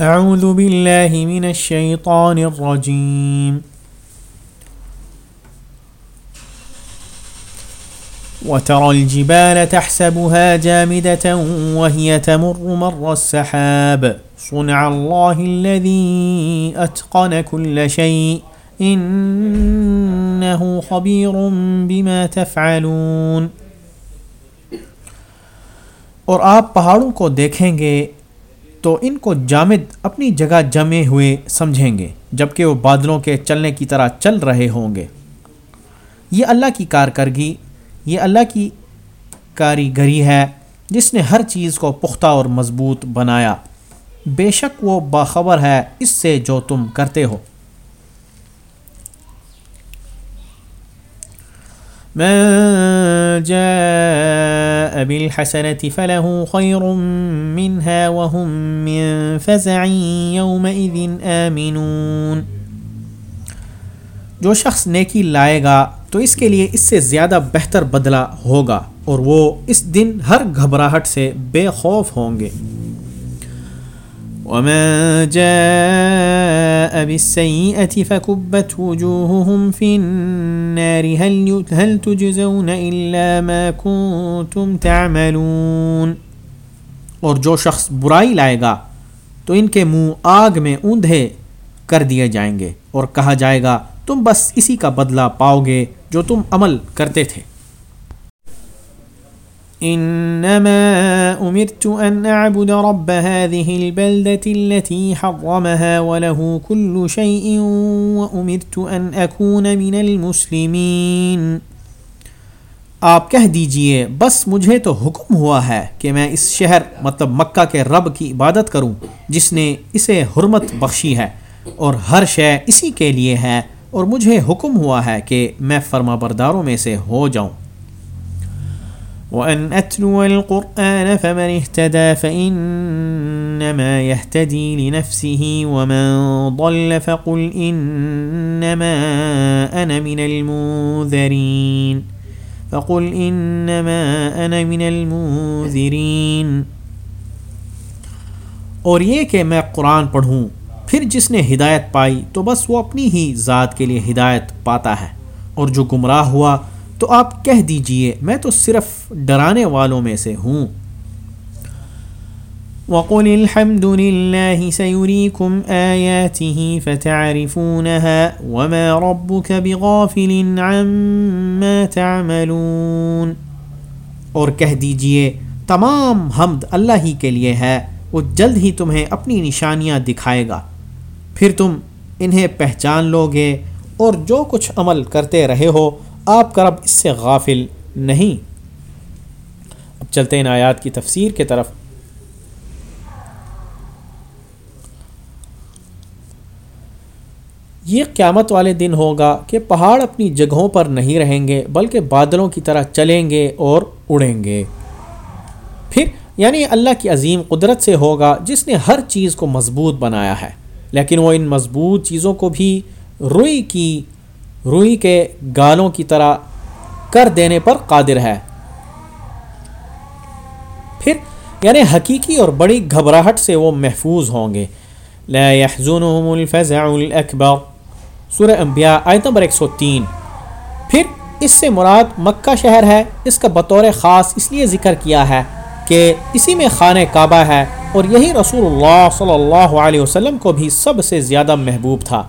اعوذ باللہ من الشیطان الرجیم وترى الجبال تحسبها جامدة وهي تمر مر السحاب. صنع الله الذي أتقن كل شيء. إنه خبير بما تفعلون. اور آپ پہاڑوں کو دیکھیں گے تو ان کو جامد اپنی جگہ جمے ہوئے سمجھیں گے، جبکہ وہ بادلوں کے چلنے کی طرح چل رہے ہوں گے۔ یہ اللہ کی کارکرگی یہ اللہ کی کاریگری ہے جس نے ہر چیز کو پختہ اور مضبوط بنایا۔ بے شک وہ باخبر ہے اس سے جو تم کرتے ہو۔ من جاء بالحسنة فله خير منها وهم من فزع يومئذ آمنون. جو شخص نیکی لائے گا تو اس کے لیے اس سے زیادہ بہتر بدلہ ہوگا اور وہ اس دن ہر گھبراہٹ سے بے خوف ہوں گے۔ وما جاء بالسيئة فكبت وجوههم في النار هل, هل تجزون إلا ما كنتم تعملون۔ اور جو شخص برائی لائے گا تو ان کے منہ آگ میں اوندھے کر دیے جائیں گے۔ اور کہا جائے گا تم بس اسی کا بدلہ پاؤ گے جو تم عمل کرتے تھے۔ انما امرت ان اعبد رب هذه البلدة التي حرمها وله كل شيء وامرت ان اكون من المسلمين۔ آپ کہہ دیجیے، بس مجھے تو حکم ہوا ہے کہ میں اس شہر مطلب مکہ کے رب کی عبادت کروں، جس نے اسے حرمت بخشی ہے، اور ہر شے اسی کے لیے ہے، اور مجھے حکم ہوا ہے کہ میں فرما برداروں میں سے ہو جاؤں۔ وأن أتلو القرآن فمن اهتدى فإنما يهتدي لنفسه ومن ضل فقل إنما أنا من المنذرين فقل إنما أنا من المنذرين اور یہ کہ میں قرآن پڑھوں، پھر جس نے ہدایت پائی تو بس وہ اپنی ہی ذات کے لیے ہدایت پاتا ہے اور جو گمراہ ہوا تو آپ کہہ دیجیے، میں تو صرف ڈرانے والوں میں سے ہوں۔ وقل الحمد لله سيريكم آياته فتعرفونها وما ربك بغافل عما تعملون۔ اور کہہ دیجیے، تمام حمد اللہ ہی کے لیے ہے، وہ جلد ہی تمہیں اپنی نشانیاں دکھائے گا۔ پھر تم انہیں پہچان لو گے اور جو کچھ عمل کرتے رہے ہو آپ کا رب اس سے غافل نہیں۔ اب چلتے ہیں آیات کی تفسیر کے طرف۔ یہ قیامت والے دن ہوگا کہ پہاڑ اپنی جگہوں پر نہیں رہیں گے، بلکہ بادلوں کی طرح چلیں گے اور اڑیں گے۔ پھر یعنی اللہ کی عظیم قدرت سے ہوگا جس نے ہر چیز کو مضبوط بنایا ہے، لیکن وہ ان مضبوط چیزوں کو بھی روئی کی روئی کے گالوں کی طرح کر دینے پر قادر ہے۔ پھر یعنی حقیقی اور بڑی گھبراہٹ سے وہ محفوظ ہوں گے۔ لا يحزنهم الفزع الاکبر سورہ انبیاء، آیت نمبر 103 پھر، اس سے مراد مکہ شہر ہے۔ اس کا بطور خاص اس لیے ذکر کیا ہے کہ اسی میں خانہ کعبہ ہے اور یہی رسول اللہ صلی اللہ علیہ وسلم کو بھی سب سے زیادہ محبوب تھا۔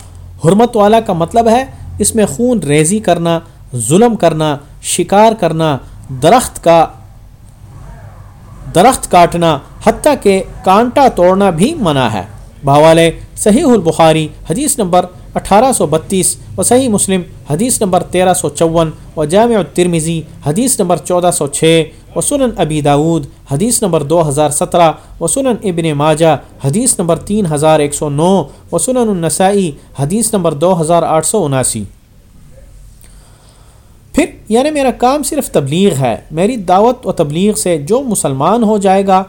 حرمت والا کا مطلب ہے اس میں خون ریزی کرنا، ظلم کرنا، شکار کرنا، درخت کا، درخت کاٹنا، حتیٰ کہ کانٹا توڑنا بھی منع ہے۔ بہوالے، صحیح البخاری، حدیث نمبر اٹھارہ سو بتیس و صحیح مسلم حدیث نمبر تیرہ سو چون و جامع الترمزی حدیث نمبر چودہ سو چھ و سنن ابی داود حدیث نمبر دو ہزار سترہ و سنن ابن ماجہ حدیث نمبر تین ہزار ایک سو نو و سنن النسائی حدیث نمبر دو ہزار آٹھ سو اناسی۔ پھر یعنی میرا کام صرف تبلیغ ہے، میری دعوت و تبلیغ سے جو مسلمان ہو جائے گا،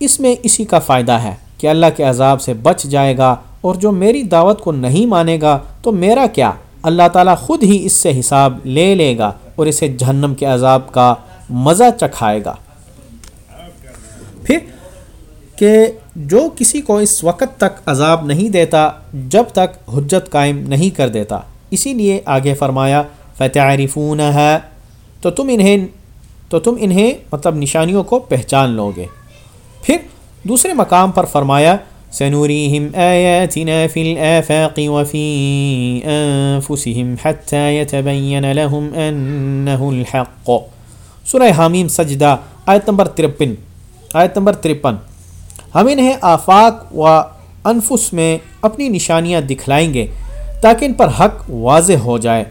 اس میں اسی کا فائدہ ہے کہ اللہ کے عذاب سے بچ جائے گا۔ اور جو میری دعوت کو نہیں مانے گا تو میرا کیا؟ اللہ تعالیٰ خود ہی اس سے حساب لے لے گا اور اسے جہنم کے عذاب کا مزہ چکھائے گا۔ پھر کہ جو کسی کو اس وقت تک عذاب نہیں دیتا، جب تک حجت قائم نہیں کر دیتا۔ اسی لیے آگے فرمایا فتح ہے تو تم انہیں، تو تم انہیں مطلب نشانیوں کو پہچان لو گے پھر دوسرے مقام پر فرمایا سنوريهم آياتنا في الآفاق وفي أنفسهم حتى يتبين لهم أنه الحق. سورہ حامیم سجدہ آیت نمبر ترپن. آیت نمبر ترپن. ہم انہیں آفاق و انفس میں اپنی نشانیاں دکھلائیں گے تاکہ ان پر حق واضح ہو جائے۔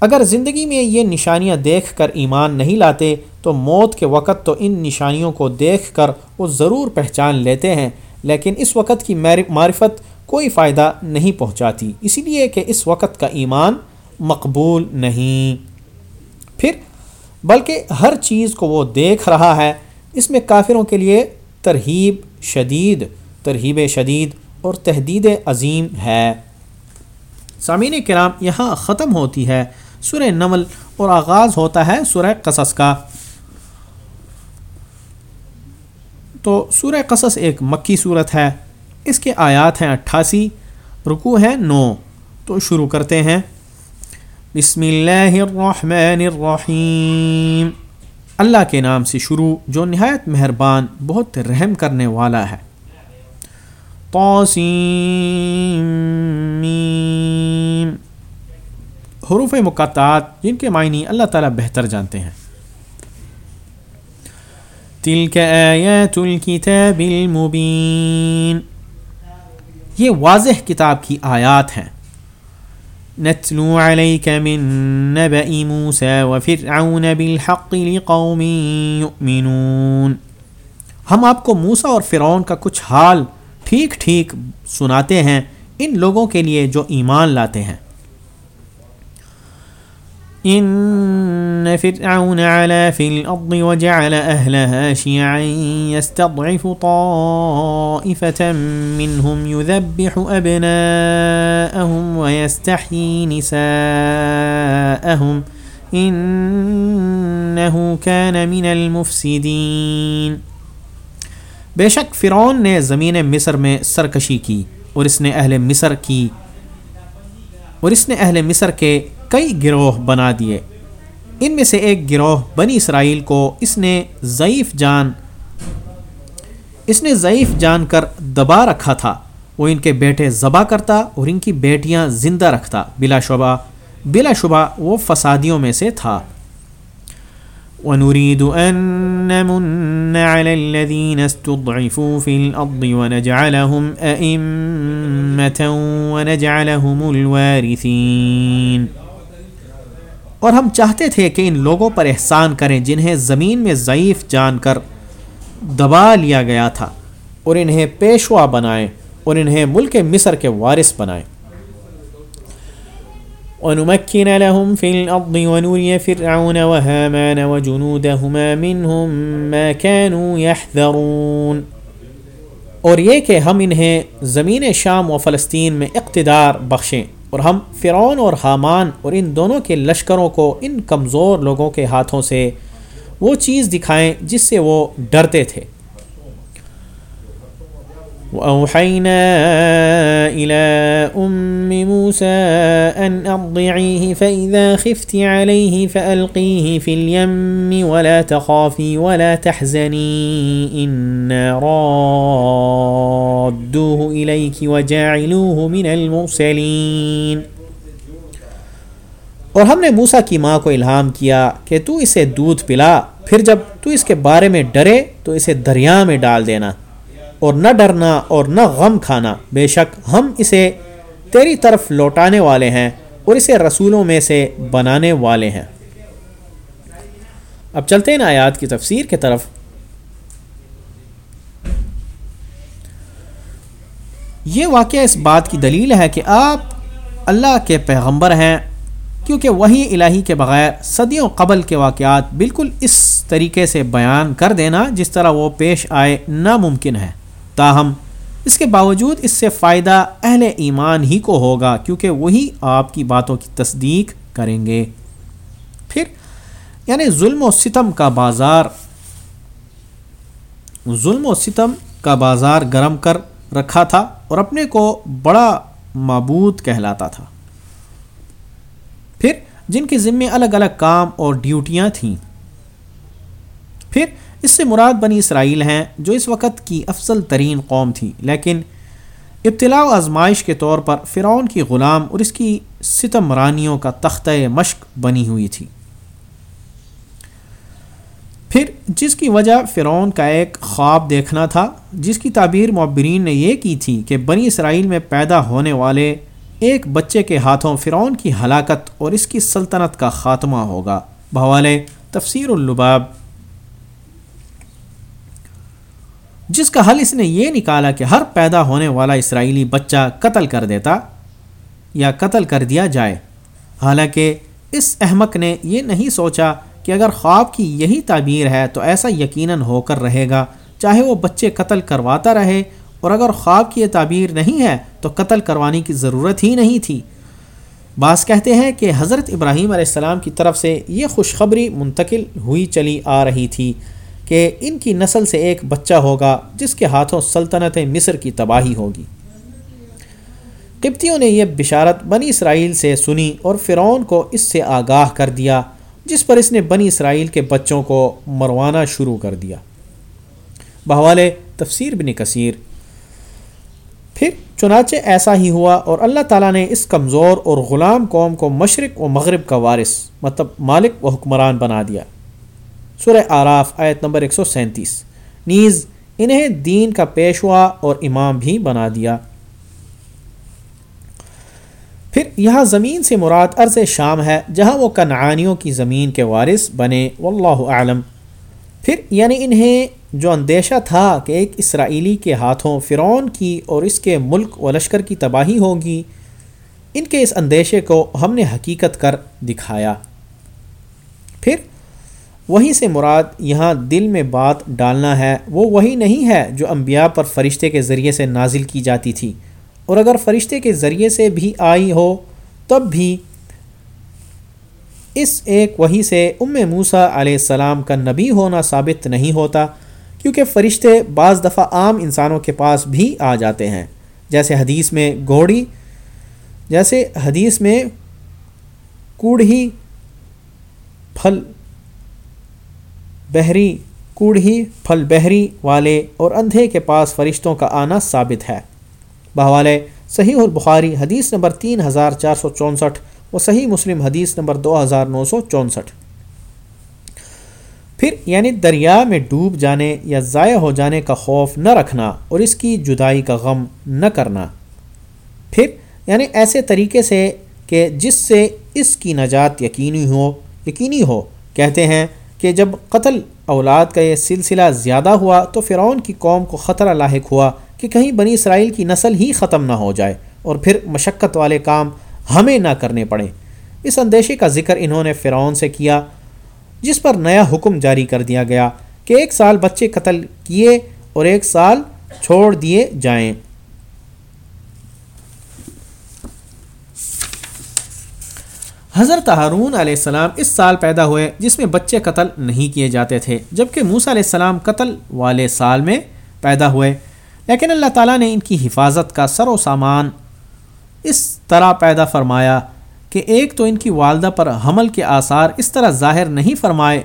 اگر زندگی میں یہ نشانیاں دیکھ کر ایمان نہیں لاتے، تو موت کے وقت تو ان نشانیوں کو دیکھ کر وہ ضرور پہچان لیتے ہیں۔ لیکن اس وقت کی معرفت کوئی فائدہ نہیں پہنچاتی۔ اسی لیے کہ اس وقت کا ایمان مقبول نہیں۔ پھر، بلکہ ہر چیز کو وہ دیکھ رہا ہے۔ اس میں کافروں کے لیے ترہیب شدید ترہیب شدید اور تحدید عظیم ہے۔ سامعین کرام، یہاں ختم ہوتی ہے سورہ نمل اور آغاز ہوتا ہے سورہ قصص کا۔ تو سورہ قصص ایک مکی صورت ہے۔ اس کے آیات ہیں اٹھاسی رکو ہے نو۔ تو شروع کرتے ہیں۔ بسم اللہ الرحمن الرحیم۔ اللہ کے نام سے شروع، جو نہایت مہربان، بہت رحم کرنے والا ہے۔ حروف مقاطعات جن کے معنی اللہ تعالیٰ بہتر جانتے ہیں۔ تلك آیات الكتاب المبین یہ واضح کتاب کی آیات ہیں۔ نتلو علیک من نبأ موسیٰ وفرعون بالحق لقوم یؤمنون ہم آپ کو موسیٰ اور فرعون کا کچھ حال ٹھیک ٹھیک سناتے ہیں، ان لوگوں کے لیے جو ایمان لاتے ہیں۔ ان ان فرعون علا في الارض وجعل اهلها شيعا يستضعف طائفة منهم يذبح ابناءهم ويستحيي نساءهم انه كان من المفسدين۔ بے شک فرعون نے زمین مصر میں سرکشی کی اور اس نے اہل مصر کی اور اس نے اہل مصر کے کئی گروہ بنا دیے۔ ان میں سے ایک گروہ بنی اسرائیل کو اس نے ضعیف جان، اس نے ضعیف جان کر دبا رکھا تھا۔ وہ ان کے بیٹے ذبح کرتا اور ان کی بیٹیاں زندہ رکھتا۔ بلا شبہ بلا شبہ وہ فسادیوں میں سے تھا۔ ونريد أن نمن على الذين استضعفوا في الأرض ونجعلهم أئمة ونجعلهم الوارثين۔ اور ہم چاہتے تھے کہ ان لوگوں پر احسان کریں جنہیں زمین میں ضعیف جان کر دبا لیا گیا تھا اور انہیں پیشوا بنائیں اور انہیں ملک مصر کے وارث بنائیں۔ ونمكن لهم في الأرض ونري فرعون وهامان وجنودهما منهم ما كانوا يحذرون۔ اور یہ کہ ہم انہیں زمین شام و فلسطین میں اقتدار بخشیں۔ اور ہم فرعون اور حامان اور ان دونوں کے لشکروں کو، ان کمزور لوگوں کے ہاتھوں سے وہ چیز دکھائیں جس سے وہ ڈرتے تھے۔ وأوحينا إلى أم موسى أن أرضعيه، فإذا خفت عليه فألقيه في اليم ولا تخافي ولا تحزني، إنا رادوه إليك وجاعلوه من المرسلين. اور ہم نے موسا کی ماں کو الہام کیا کہ تو اسے دودھ پلا، پھر جب تو اس کے بارے میں ڈرے تو اسے دریا میں ڈال دینا۔ اور نہ ڈرنا اور نہ غم کھانا۔ بے شک ہم اسے تیری طرف لوٹانے والے ہیں اور اسے رسولوں میں سے بنانے والے ہیں۔ اب چلتے ہیں آیات کی تفسیر کی طرف۔ یہ واقعہ اس بات کی دلیل ہے کہ آپ اللہ کے پیغمبر ہیں، کیونکہ وہی الہی کے بغیر صدیوں قبل کے واقعات بالکل اس طریقے سے بیان کر دینا جس طرح وہ پیش آئے ناممکن ہے۔ تاہم، اس کے باوجود اس سے فائدہ اہل ایمان ہی کو ہوگا کیونکہ وہی آپ کی باتوں کی تصدیق کریں گے۔ پھر یعنی ظلم و ستم کا بازار، ظلم و ستم کا بازار گرم کر رکھا تھا اور اپنے کو بڑا معبود کہلاتا تھا۔ پھر، جن کے ذمے الگ الگ کام اور ڈیوٹیاں تھیں۔ پھر اس سے مراد بنی اسرائیل ہیں جو اس وقت کی افضل ترین قوم تھی، لیکن ابتلاع و آزمائش کے طور پر فرعون کی غلام اور اس کی ستم رانیوں کا تختہ مشق بنی ہوئی تھی۔ پھر جس کی وجہ فرعون کا ایک خواب دیکھنا تھا، جس کی تعبیر معبرین نے یہ کی تھی کہ بنی اسرائیل میں پیدا ہونے والے ایک بچے کے ہاتھوں فرعون کی ہلاکت اور اس کی سلطنت کا خاتمہ ہوگا۔ بحوالے تفسیر اللباب۔ جس کا حل اس نے یہ نکالا کہ ہر پیدا ہونے والا اسرائیلی بچہ قتل کر دیتا یا قتل کر دیا جائے۔ حالانکہ اس احمق نے یہ نہیں سوچا کہ اگر خواب کی یہی تعبیر ہے تو ایسا یقیناً ہو کر رہے گا، چاہے وہ بچے قتل کرواتا رہے، اور اگر خواب کی یہ تعبیر نہیں ہے تو قتل کروانے کی ضرورت ہی نہیں تھی۔ بعض کہتے ہیں کہ حضرت ابراہیم علیہ السلام کی طرف سے یہ خوشخبری منتقل ہوئی چلی آ رہی تھی۔ کہ ان کی نسل سے ایک بچہ ہوگا جس کے ہاتھوں سلطنت مصر کی تباہی ہوگی۔ قبطیوں نے یہ بشارت بنی اسرائیل سے سنی اور فرعون کو اس سے آگاہ کر دیا، جس پر اس نے بنی اسرائیل کے بچوں کو مروانا شروع کر دیا۔ بہوال تفسیر بن کثیر۔ پھر چنانچہ ایسا ہی ہوا اور اللہ تعالیٰ نے اس کمزور اور غلام قوم کو مشرق و مغرب کا وارث مطلب مالک و حکمران بنا دیا۔ سورہ آراف آیت نمبر 137 نیز انہیں دین کا پیشوا اور امام بھی بنا دیا۔ پھر یہاں زمین سے مراد عرض شام ہے، جہاں وہ کنعانیوں کی زمین کے وارث بنے۔ واللہ عالم پھر یعنی انہیں جو اندیشہ تھا کہ ایک اسرائیلی کے ہاتھوں فرعون کی اور اس کے ملک و لشکر کی تباہی ہوگی، ان کے اس اندیشے کو ہم نے حقیقت کر دکھایا۔ پھر وہیں سے مراد یہاں دل میں بات ڈالنا ہے، وہ وہی نہیں ہے جو انبیاء پر فرشتے کے ذریعے سے نازل کی جاتی تھی۔ اور اگر فرشتے کے ذریعے سے بھی آئی ہو، تب بھی اس ایک وہی سے ام موسا علیہ السلام کا نبی ہونا ثابت نہیں ہوتا، کیونکہ فرشتے بعض دفعہ عام انسانوں کے پاس بھی آ جاتے ہیں۔ جیسے حدیث میں گھوڑی، جیسے حدیث میں کوڑھی پھل بحری کوڑھی، پھل بحری والے اور اندھے کے پاس فرشتوں کا آنا ثابت ہے۔ بحوالے صحیح البخاری حدیث نمبر تین ہزار چار سو چونسٹھ و صحیح مسلم حدیث نمبر دو ہزار نو سو چونسٹھ۔ پھر یعنی دریا میں ڈوب جانے یا ضائع ہو جانے کا خوف نہ رکھنا اور اس کی جدائی کا غم نہ کرنا۔ پھر یعنی ایسے طریقے سے کہ جس سے اس کی نجات یقینی ہو یقینی ہو، کہتے ہیں کہ جب قتل اولاد کا یہ سلسلہ زیادہ ہوا تو فرعون کی قوم کو خطرہ لاحق ہوا کہ کہیں بنی اسرائیل کی نسل ہی ختم نہ ہو جائے اور پھر مشقت والے کام ہمیں نہ کرنے پڑیں اس اندیشے کا ذکر انہوں نے فرعون سے کیا، جس پر نیا حکم جاری کر دیا گیا کہ ایک سال بچے قتل کیے اور ایک سال چھوڑ دیے جائیں۔ حضرت ہارون علیہ السلام اس سال پیدا ہوئے جس میں بچے قتل نہیں کیے جاتے تھے، جبکہ موسا علیہ السلام قتل والے سال میں پیدا ہوئے۔ لیکن اللہ تعالیٰ نے ان کی حفاظت کا سر و سامان اس طرح پیدا فرمایا کہ ایک تو ان کی والدہ پر حمل کے آثار اس طرح ظاہر نہیں فرمائے،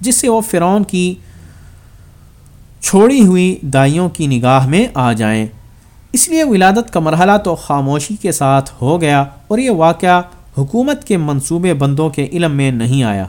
جس سے وہ فرعون کی چھوڑی ہوئی دائیوں کی نگاہ میں آ جائیں۔ اس لیے ولادت کا مرحلہ تو خاموشی کے ساتھ ہو گیا اور یہ واقعہ حکومت کے منصوبے بندوں کے علم میں نہیں آیا۔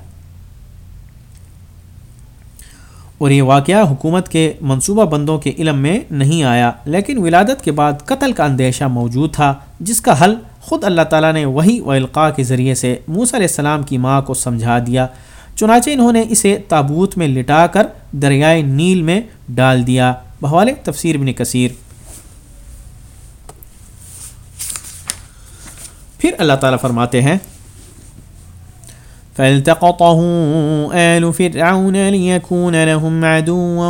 اور یہ واقعہ حکومت کے منصوبہ بندوں کے علم میں نہیں آیا، لیکن ولادت کے بعد قتل کا اندیشہ موجود تھا، جس کا حل خود اللہ تعالیٰ نے وہی و القاع کے ذریعے سے موس علیہ السلام کی ماں کو سمجھا دیا۔ چنانچہ انہوں نے اسے تابوت میں لٹا کر دریائے نیل میں ڈال دیا۔ بحوال تفسیر بن کثیر۔ پھر اللہ تعالیٰ فرماتے ہیں، فالتقطه آل فرعون ليكون لهم عدوا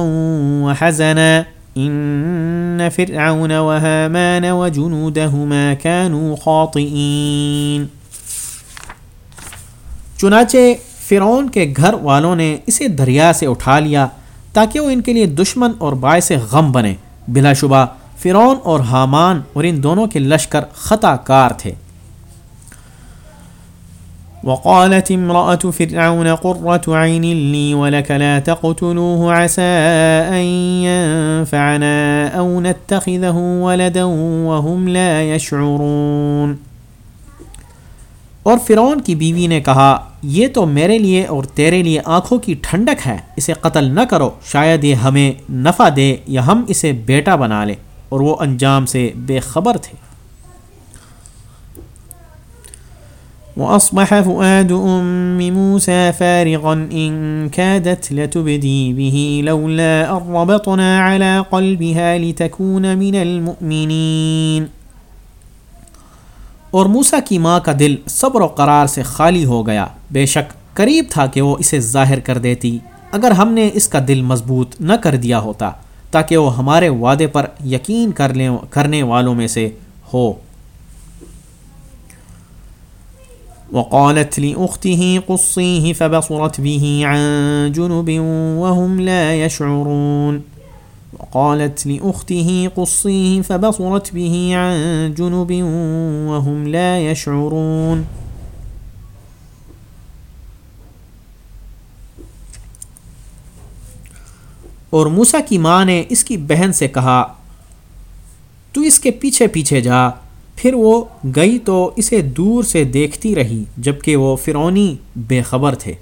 وحزنا إن فرعون وهامان وجنودهما كانوا خاطئين۔ چنانچہ فرعون کے گھر والوں نے اسے دریا سے اٹھا لیا تاکہ وہ ان کے لیے دشمن اور باعث غم بنے۔ بلا شبہ، فرعون اور حامان اور ان دونوں کے لشکر خطا کار تھے۔ وقالت امرأة فرعون قرة عين لي ولك لا تقتلوه عسى أن ينفعنا أو نتخذه ولدا وهم لا يشعرون۔ اور فرعون کی بیوی نے کہا، یہ تو میرے لیے اور تیرے لیے آنکھوں کی ٹھنڈک ہے، اسے قتل نہ کرو، شاید یہ ہمیں نفع دے یا ہم اسے بیٹا بنا لیں اور وہ انجام سے بے خبر تھے۔ وأصبح فؤاد أم موسى فارغا إن كادت لتبدي به لولا أن ربطنا على قلبها لتكون من المؤمنين. اور موسا کی ماں کا دل صبر و قرار سے خالی ہو گیا۔ بے شک قریب تھا کہ وہ اسے ظاہر کر دیتی۔ اگر ہم نے اس کا دل مضبوط نہ کر دیا ہوتا تاکہ وہ ہمارے وعدے پر یقین کر لیں کرنے والوں میں سے ہو۔ وقالت لأخته قصيه فبصرت به عن جنب وهم لا يشعرون. وقالت لأخته قصيه فبصرت به عن جنب وهم لا يشعرون. اور موسا کی ماں نے اس کی بہن سے کہا، تو اس کے پیچھے پیچھے جا پھر وہ گئی تو اسے دور سے دیکھتی رہی جبکہ وہ فرونی بے خبر تھے۔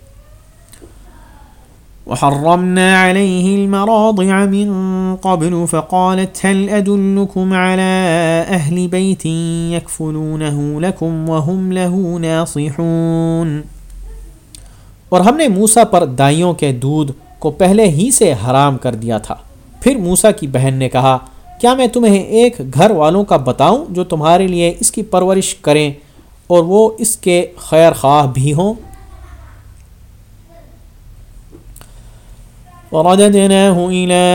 وحرمنا عليه المراضع من قبل فقالت هل أدلكم على أهل بيت يكفلونه لكم وهم له ناصحون۔ اور ہم نے موسا پر دائیوں کے دودھ کو پہلے ہی سے حرام کر دیا تھا۔ پھر موسا کی بہن نے کہا کیا میں تمہیں ایک گھر والوں کا بتاؤں جو تمہارے لیے اس کی پرورش کریں اور وہ اس کے خیر خواہ بھی ہوں؟ ورددناه إلى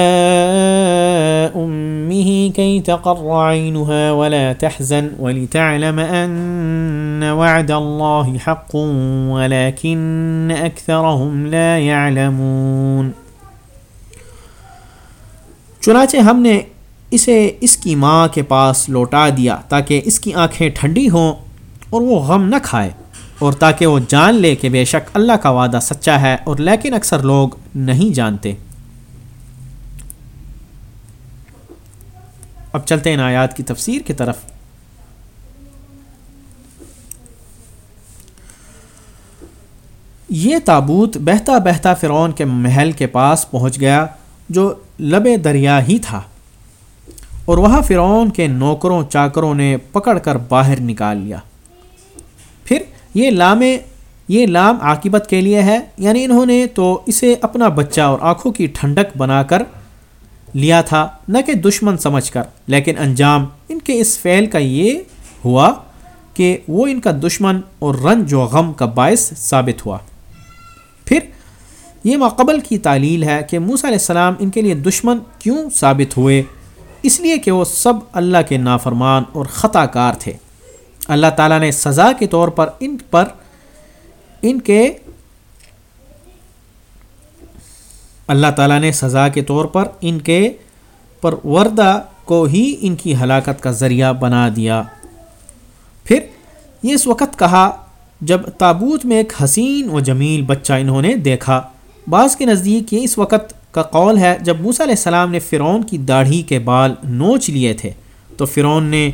أمه كي تقر عينها ولا تحزن ولتعلم أن وعد الله حق ولكن أكثرهم لا يعلمون۔ چنانچہ ہم نے اسے اس کی ماں کے پاس لوٹا دیا تاکہ اس کی آنکھیں ٹھنڈی ہوں اور وہ غم نہ کھائے اور تاکہ وہ جان لے کہ بے شک اللہ کا وعدہ سچا ہے اور لیکن اکثر لوگ نہیں جانتے۔ اب چلتے ہیں آیات کی تفسیر کی طرف۔ یہ تابوت بہتا بہتا فرعون کے محل کے پاس پہنچ گیا جو لب دریا ہی تھا۔ اور وہاں فرعون کے نوکروں چاکروں نے پکڑ کر باہر نکال لیا۔ پھر یہ لام یہ لام عاقبت کے لیے ہے یعنی انہوں نے تو اسے اپنا بچہ اور آنکھوں کی ٹھنڈک بنا کر لیا تھا، نہ کہ دشمن سمجھ کر۔ لیکن انجام ان کے اس فعل کا یہ ہوا کہ وہ ان کا دشمن اور رنج و غم کا باعث ثابت ہوا۔ پھر یہ مقبل کی تعلیل ہے کہ موسیٰ علیہ السلام ان کے لیے دشمن کیوں ثابت ہوئے۔ اس لیے کہ وہ سب اللہ کے نافرمان اور خطا کار تھے۔ اللہ تعالیٰ نے سزا کے طور پر ان پر ان کے اللہ تعالیٰ نے سزا کے طور پر ان کے پر وردہ کو ہی ان کی ہلاکت کا ذریعہ بنا دیا۔ پھر یہ اس وقت کہا جب تابوت میں ایک حسین و جمیل بچہ انہوں نے دیکھا۔ بعض کے نزدیک یہ اس وقت کا قول ہے، جب موسیٰ علیہ السلام نے فرعون کی داڑھی کے بال نوچ لیے تھے، تو فرعون نے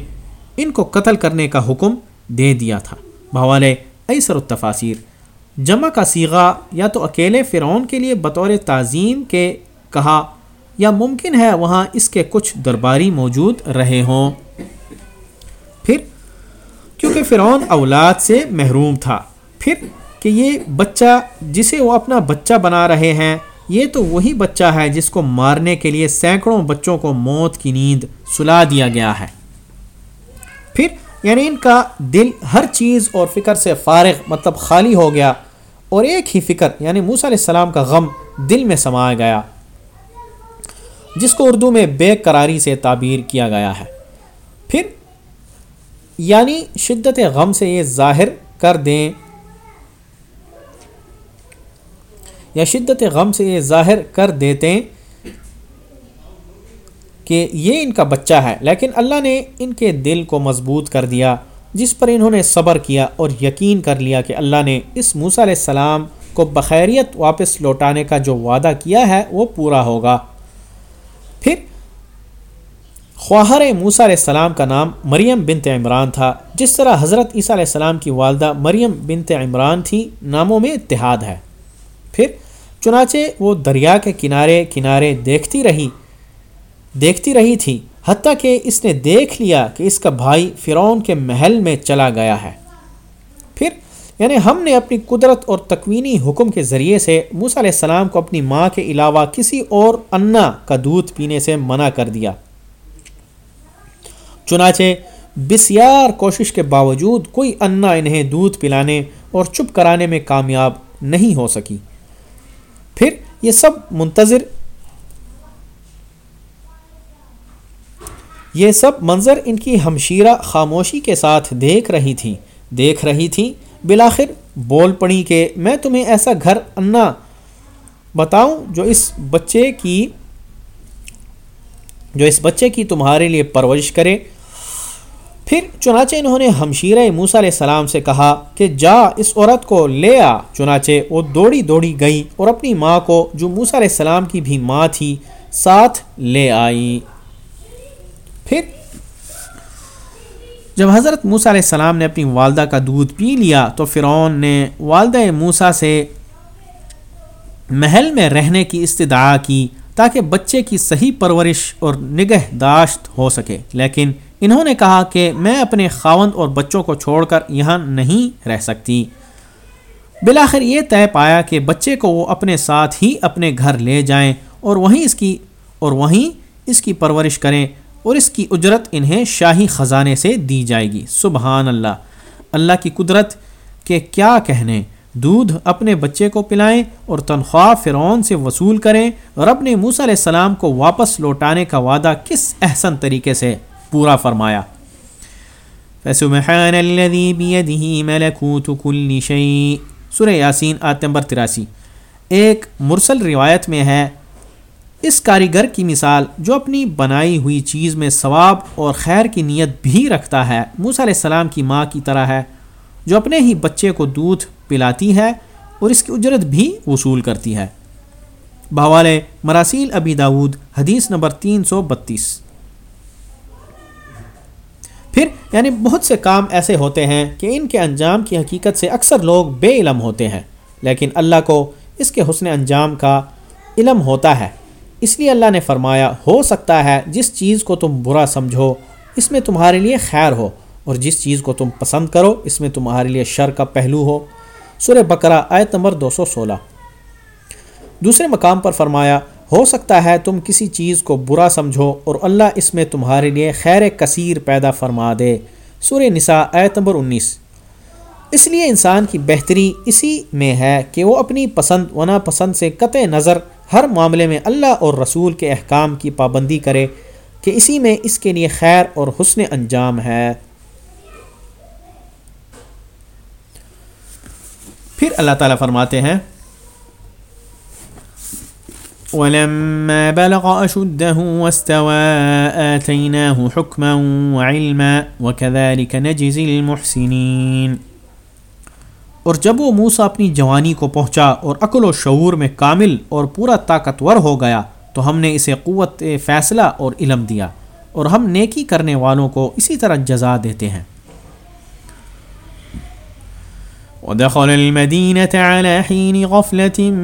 ان کو قتل کرنے کا حکم دے دیا تھا۔ بحوالے ایسر التفاصیر جمع کا سیغہ یا تو اکیلے فرعون کے لیے بطور تعظیم کے کہا، یا ممکن ہے وہاں اس کے کچھ درباری موجود رہے ہوں۔ پھر، کیونکہ فرعون اولاد سے محروم تھا، پھر کہ یہ بچہ، جسے وہ اپنا بچہ بنا رہے ہیں یہ تو وہی بچہ ہے جس کو مارنے کے لیے سینکڑوں بچوں کو موت کی نیند سلا دیا گیا ہے۔ پھر یعنی ان کا دل ہر چیز اور فکر سے فارغ مطلب خالی ہو گیا اور ایک ہی فکر یعنی موسیٰ علیہ السلام کا غم دل میں سما گیا، جس کو اردو میں بے قراری سے تعبیر کیا گیا ہے۔ پھر یعنی شدت غم سے یہ ظاہر کر دیں یا شدت غم سے یہ ظاہر کر دیتے کہ یہ ان کا بچہ ہے، لیکن اللہ نے ان کے دل کو مضبوط کر دیا، جس پر انہوں نے صبر کیا اور یقین کر لیا کہ اللہ نے اس موسیٰ علیہ السلام کو بخیریت واپس لوٹانے کا جو وعدہ کیا ہے، وہ پورا ہوگا۔ پھر خواہر موسیٰ علیہ السلام کا نام مریم بنت عمران تھا، جس طرح حضرت عیسیٰ علیہ السلام کی والدہ مریم بنت عمران تھی، ناموں میں اتحاد ہے۔ پھر چنانچہ وہ دریا کے کنارے کنارے دیکھتی رہی دیکھتی رہی تھی، حتیٰ کہ اس نے دیکھ لیا کہ اس کا بھائی فرعون کے محل میں چلا گیا ہے۔ پھر یعنی ہم نے اپنی قدرت اور تکوینی حکم کے ذریعے سے موسیٰ علیہ السلام کو اپنی ماں کے علاوہ کسی اور انا کا دودھ پینے سے منع کر دیا۔ چنانچہ، بسیار کوشش کے باوجود کوئی انا انہیں دودھ پلانے اور چپ کرانے میں کامیاب نہیں ہو سکی۔ پھر یہ سب منتظر یہ سب منظر ان کی ہمشیرہ خاموشی کے ساتھ دیکھ رہی تھی، دیکھ رہی تھی بلاخر بول پڑی کہ میں تمہیں ایسا گھر انا بتاؤں جو اس بچے کی، جو اس بچے کی تمہارے لیے پرورش کرے۔ پھر چنانچہ انہوں نے ہمشیرہ موسیٰ علیہ السلام سے کہا کہ جا اس عورت کو لے آ۔ چنانچہ وہ دوڑی دوڑی گئی اور اپنی ماں کو جو موسیٰ علیہ السلام کی بھی ماں تھی، ساتھ لے آئی پھر جب حضرت موسیٰ علیہ السلام نے اپنی والدہ کا دودھ پی لیا تو فرعون نے والدہ موسیٰ سے محل میں رہنے کی استدعا کی تاکہ بچے کی صحیح پرورش اور نگہ داشت ہو سکے۔ لیکن انہوں نے کہا کہ میں اپنے خاوند اور بچوں کو چھوڑ کر یہاں نہیں رہ سکتی۔ بلاخر یہ طے پایا کہ بچے کو وہ اپنے ساتھ ہی اپنے گھر لے جائیں اور وہیں اس کی اور وہیں اس کی پرورش کریں اور اس کی اجرت انہیں شاہی خزانے سے دی جائے گی۔ سبحان اللہ۔ اللہ کی قدرت کے کیا کہنے؟ دودھ اپنے بچے کو پلائیں اور تنخواہ فرعون سے وصول کریں۔ رب نے موسیٰ علیہ السلام کو واپس لوٹانے کا وعدہ کس احسن طریقے سے؟ پورا فرمایا۔ فسبحان الذي بيده ملكوت كل شيء۔ سورہ یاسین، آیت نمبر تراسی۔ ایک مرسل روایت میں ہے، اس کاریگر کی مثال جو اپنی بنائی ہوئی چیز میں ثواب اور خیر کی نیت بھی رکھتا ہے، موسیٰ علیہ السلام کی ماں کی طرح ہے، جو اپنے ہی بچے کو دودھ پلاتی ہے اور اس کی اجرت بھی وصول کرتی ہے۔ بحوال مراسیل ابی داود، حدیث نمبر تین سو بتیس۔ پھر یعنی بہت سے کام ایسے ہوتے ہیں کہ ان کے انجام کی حقیقت سے اکثر لوگ بے علم ہوتے ہیں، لیکن اللہ کو اس کے حسن انجام کا علم ہوتا ہے۔ اس لیے اللہ نے فرمایا، ہو سکتا ہے جس چیز کو تم برا سمجھو، اس میں تمہارے لیے خیر ہو، اور جس چیز کو تم پسند کرو، اس میں تمہارے لیے شر کا پہلو ہو۔ سر بقرہ، آیت نمبر دو سو سولہ۔ دوسرے مقام پر فرمایا ہو سکتا ہے تم کسی چیز کو برا سمجھو اور اللہ اس میں تمہارے لیے خیر کثیر پیدا فرما دے۔ سور نساء آیت نمبر انیس۔ اس لیے انسان کی بہتری اسی میں ہے کہ وہ اپنی پسند و ناپسند سے قطع نظر ہر معاملے میں اللہ اور رسول کے احکام کی پابندی کرے کہ اسی میں اس کے لیے خیر اور حسن انجام ہے۔ پھر اللہ تعالیٰ فرماتے ہیں ولما بلغ أشده واستوى آتيناه حكما وعلما وكذلك نجزي المحسنين۔ اور جب وہ موسا اپنی جوانی کو پہنچا اور عقل و شعور میں کامل اور پورا طاقتور ہو گیا، تو ہم نے اسے قوت، فیصلہ اور علم دیا اور ہم نیکی کرنے والوں کو اسی طرح جزا دیتے ہیں۔ ودخل المدينة على حين غفلة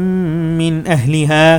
من أهلها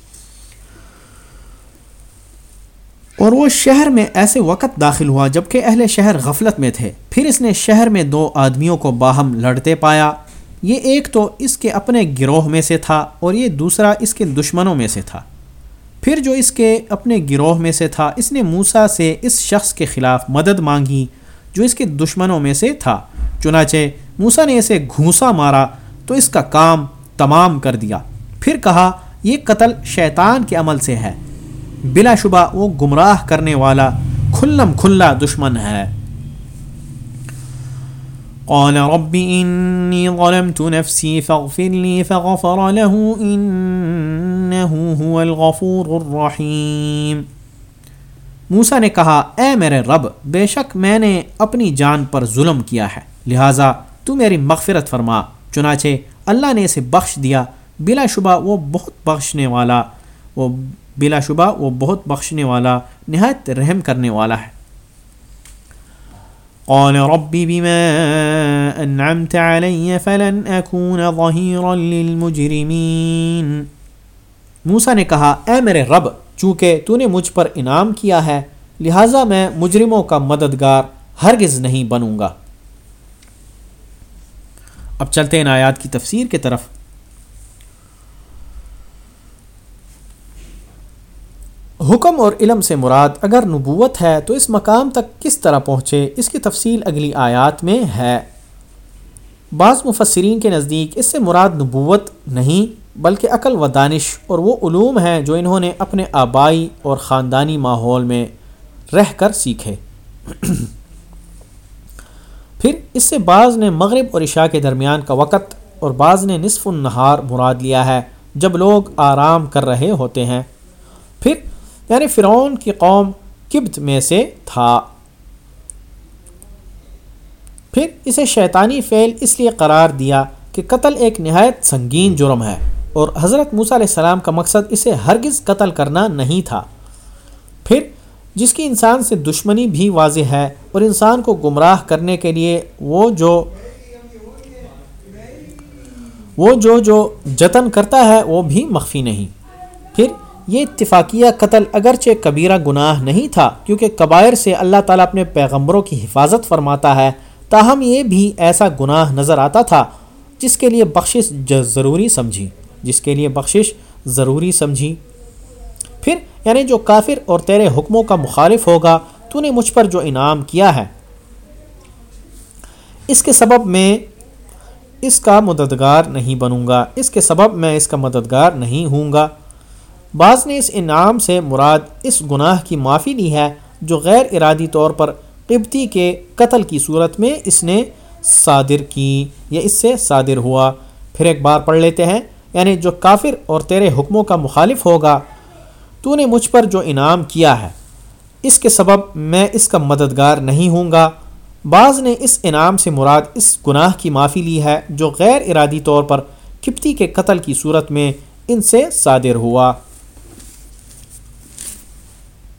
اور وہ شہر میں ایسے وقت داخل ہوا جبکہ اہل شہر غفلت میں تھے۔ پھر اس نے شہر میں دو آدمیوں کو باہم لڑتے پایا۔ یہ ایک تو اس کے اپنے گروہ میں سے تھا اور یہ دوسرا اس کے دشمنوں میں سے تھا۔ پھر جو اس کے اپنے گروہ میں سے تھا، اس نے موسا سے اس شخص کے خلاف مدد مانگی جو اس کے دشمنوں میں سے تھا۔ چنانچہ موسا نے اسے گھونسا مارا تو اس کا کام تمام کر دیا۔ پھر کہا، یہ قتل شیطان کے عمل سے ہے۔ بلا شبہ وہ گمراہ کرنے والا کھلم کھلا دشمن ہے۔ قال رب إني ظلمت نفسي فاغفر لي فغفر له إنه هو الغفور الرحيم۔ موسا نے کہا، اے میرے رب، بے شک میں نے اپنی جان پر ظلم کیا ہے، لہٰذا تو میری مغفرت فرما۔ چنانچہ اللہ نے اسے بخش دیا، بلا شبہ وہ بہت بخشنے والا، وہ بلا شبہ وہ بہت بخشنے والا، نہایت رحم کرنے والا ہے۔ قال رب بما أنعمت علي فلن أكون ظهيرا للمجرمين موسا نے کہا، اے میرے رب، چونکہ تو نے مجھ پر انعام کیا ہے، لہٰذا میں مجرموں کا مددگار ہرگز نہیں بنوں گا۔ اب چلتے ہیں آیات کی تفسیر کی طرف۔ حکم اور علم سے مراد اگر نبوت ہے تو اس مقام تک کس طرح پہنچے، اس کی تفصیل اگلی آیات میں ہے۔ بعض مفسرین کے نزدیک اس سے مراد نبوت نہیں، بلکہ عقل و دانش اور وہ علوم ہیں جو انہوں نے اپنے آبائی اور خاندانی ماحول میں رہ کر سیکھے۔ پھر اس سے بعض نے مغرب اور عشاء کے درمیان کا وقت اور بعض نے نصف النہار مراد لیا ہے، جب لوگ آرام کر رہے ہوتے ہیں۔ پھر یعنی فرعون کی قوم کبت میں سے تھا۔ پھر اسے شیطانی فعل اس لیے قرار دیا کہ قتل ایک نہایت سنگین جرم ہے اور حضرت موسیٰ علیہ السلام کا مقصد اسے ہرگز قتل کرنا نہیں تھا۔ پھر جس کی انسان سے دشمنی بھی واضح ہے اور انسان کو گمراہ کرنے کے لیے وہ جو وہ جو جو جتن کرتا ہے وہ بھی مخفی نہیں۔ پھر یہ اتفاقیہ قتل اگرچہ کبیرہ گناہ نہیں تھا، کیونکہ قبائر سے اللہ تعالیٰ اپنے پیغمبروں کی حفاظت فرماتا ہے، تاہم یہ بھی ایسا گناہ نظر آتا تھا، جس کے لیے بخشش ضروری سمجھی۔ جس کے لیے بخشش ضروری سمجھی۔ پھر یعنی جو کافر اور تیرے حکموں کا مخالف ہوگا، تو نے مجھ پر جو انعام کیا ہے۔ اس کے سبب میں اس کا مددگار نہیں بنوں گا۔ اس کے سبب میں اس کا مددگار نہیں ہوں گا۔ بعض نے اس انعام سے مراد اس گناہ کی معافی لی ہے جو غیر ارادی طور پر قبطی کے قتل کی صورت میں اس نے صادر کی یا اس سے صادر ہوا۔ پھر ایک بار پڑھ لیتے ہیں یعنی جو کافر اور تیرے حکموں کا مخالف ہوگا، تو نے مجھ پر جو انعام کیا ہے۔ اس کے سبب میں اس کا مددگار نہیں ہوں گا۔ بعض نے اس انعام سے مراد اس گناہ کی معافی لی ہے جو غیر ارادی طور پر کپتی کے قتل کی صورت میں ان سے صادر ہوا۔